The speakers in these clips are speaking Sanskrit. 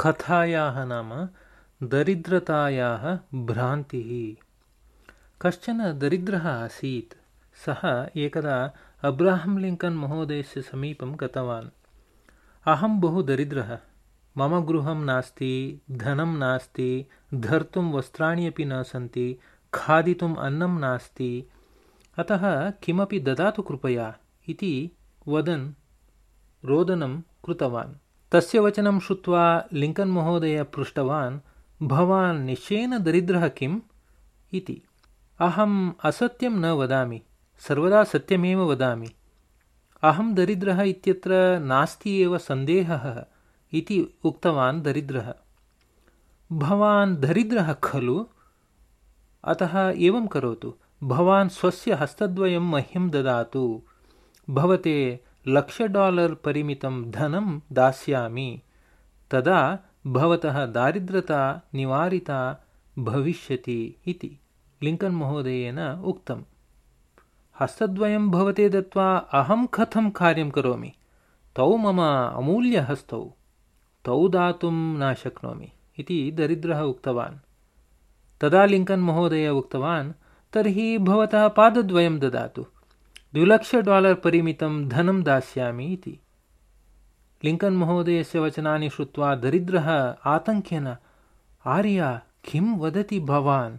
कथायाः नाम दरिद्रतायाः भ्रान्तिः। कश्चन दरिद्रः आसीत्, सः एकदा अब्राहम् लिङ्कन् महोदयस्य समीपं गतवान्। अहं बहु दरिद्रः, मम गृहं नास्ति, धनं नास्ति, धर्तुं वस्त्राणि अपि न सन्ति खादितुम् अन्नं नास्ति। अतः किमपि ददातु कृपया इति वदन्, रोदनं कृतवान्। तस्य वचनं श्रुत्वा लिङ्कन् महोदय पृष्टवान् भवान् निश्चयेन दरिद्रः किम्? इति। अहम् असत्यं न वदामि सर्वदा सत्यमेव वदामि। अहं दरिद्रः इत्यत्र नास्ति एव सन्देहः इति उक्तवान् दरिद्रः। भवान् दरिद्रः खलु? अतः एवं करोतु। भवान् स्वस्य हस्तद्वयं मह्यं ददातु। भवते लक्ष डालर् परिमितं धनं दास्यामि तदा भवतः दारिद्रता निवारिता भविष्यति इति। लिङ्कन् महोदयेन उक्तम्। हस्तद्वयं भवते दत्त्वा अहं कथं कार्यं करोमि? तौ मम अमूल्यहस्तौ। तौ दातुं न शक्नोमि इति दरिद्रः उक्तवान्। तदा लिङ्कन् महोदय उक्तवान् तर्हि भवतः पादद्वयं ददातु द्विलक्ष डालर् परिमितं धनं दास्यामि इति। लिङ्कन् महोदयस्य वचनानि श्रुत्वा दरिद्रः आतङ्क्येन आर्या किं वदति भवान्?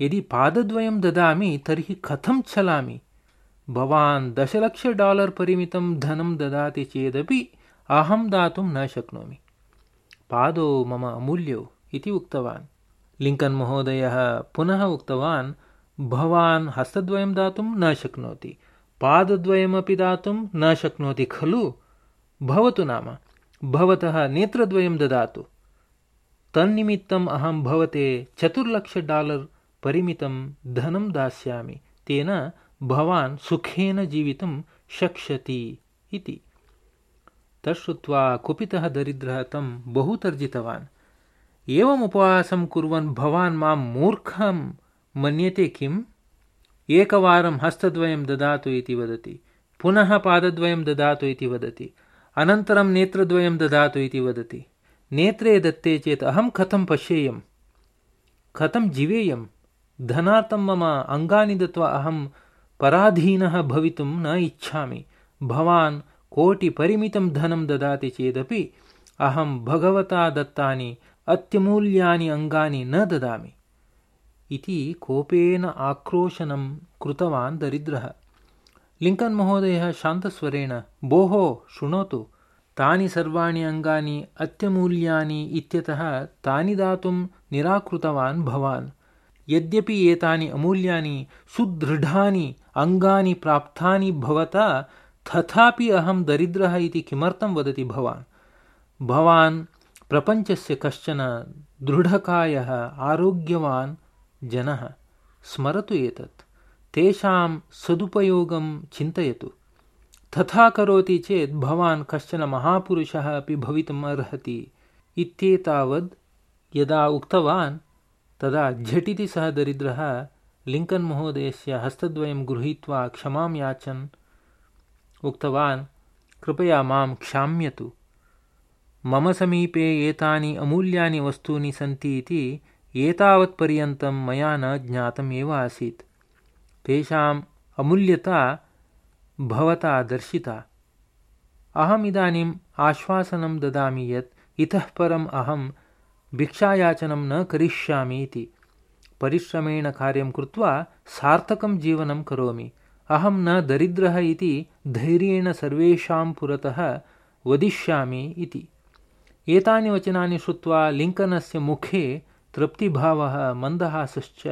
यदि पादद्वयं ददामि तर्हि कथं चलामि? भवान् दशलक्ष डालर् परिमितं धनं ददाति चेदपि अहं दातुं न शक्नोमि। पादौ मम अमूल्यौ इति उक्तवान्। लिङ्कन् महोदयः पुनः उक्तवान् भवान् हस्तद्वयं दातुं न शक्नोति पादद्वयमपि दातुं न शक्नोति खलु? भवतु नाम। भवतः नेत्रद्वयं ददातु। तन्निमित्तम् अहं भवते चतुर्लक्ष डालर् परिमितं धनं दास्यामि। तेन भवान् सुखेन जीवितुं शक्ष्यति इति। तच्छ्रुत्वा कुपितः दरिद्रः तं बहु तर्जितवान्। एवम् उपवासं कुर्वन् भवान् मां मूर्खं मन्यते किम्? एकवारं हस्तद्वयं ददातु इति वदति। पुनः पादद्वयं ददातु इति वदति। अनन्तरं नेत्रद्वयं ददातु इति वदति। नेत्रे दत्ते चेत् अहं कथं पश्येयम्? कथं जीवेयम्? धनार्थं मम अङ्गानि दत्वा अहं पराधीनः भवितुं न इच्छामि। भवान् कोटिपरिमितं धनं ददाति चेदपि अहं भगवता दत्तानि अत्यमूल्यानि अङ्गानि न ददामि इति कोपेन आक्रोशनं कृतवान् दरिद्रः। लिङ्कन् महोदयः शान्तस्वरेण भोः शृणोतु तानि सर्वाणि अङ्गानि अत्यमूल्यानि इत्यतः तानि दातुं निराकृतवान् भवान्। यद्यपि एतानि अमूल्यानि सुदृढानि अङ्गानि प्राप्तानि भवता तथापि अहं दरिद्रः इति किमर्थं वदति भवान्? भवान् प्रपञ्चस्य कश्चन दृढकायः आरोग्यवान् जनः स्मरतु एतत्। तेषां सदुपयोगं चिन्तयतु। तथा करोति चेत् भवान् कश्चन महापुरुषः अपि भवितुम् अर्हति इत्येतावद् यदा उक्तवान् तदा झटिति सः दरिद्रः लिङ्कन् महोदयस्य हस्तद्वयं गृहीत्वा क्षमां याचन्। उक्तवान् कृपया मां क्षाम्यतु। मम समीपे एतानि अमूल्यानि वस्तूनि सन्ति इति एतावत्पर्यन्तं मया न ज्ञातम् एव आसीत्। तेषाम् अमूल्यता भवता दर्शिता। अहमिदानीम् आश्वासनं ददामि यत् इतः परम् अहं भिक्षायाचनं न करिष्यामि इति। परिश्रमेण कार्यं कृत्वा सार्थकं जीवनं करोमि। अहं न दरिद्रः इति धैर्येण सर्वेषां पुरतः वदिष्यामि इति। एतानि वचनानि श्रुत्वा लिङ्कनस्य मुखे तृप्तिभावः मन्दहासश्च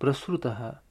प्रसृतः।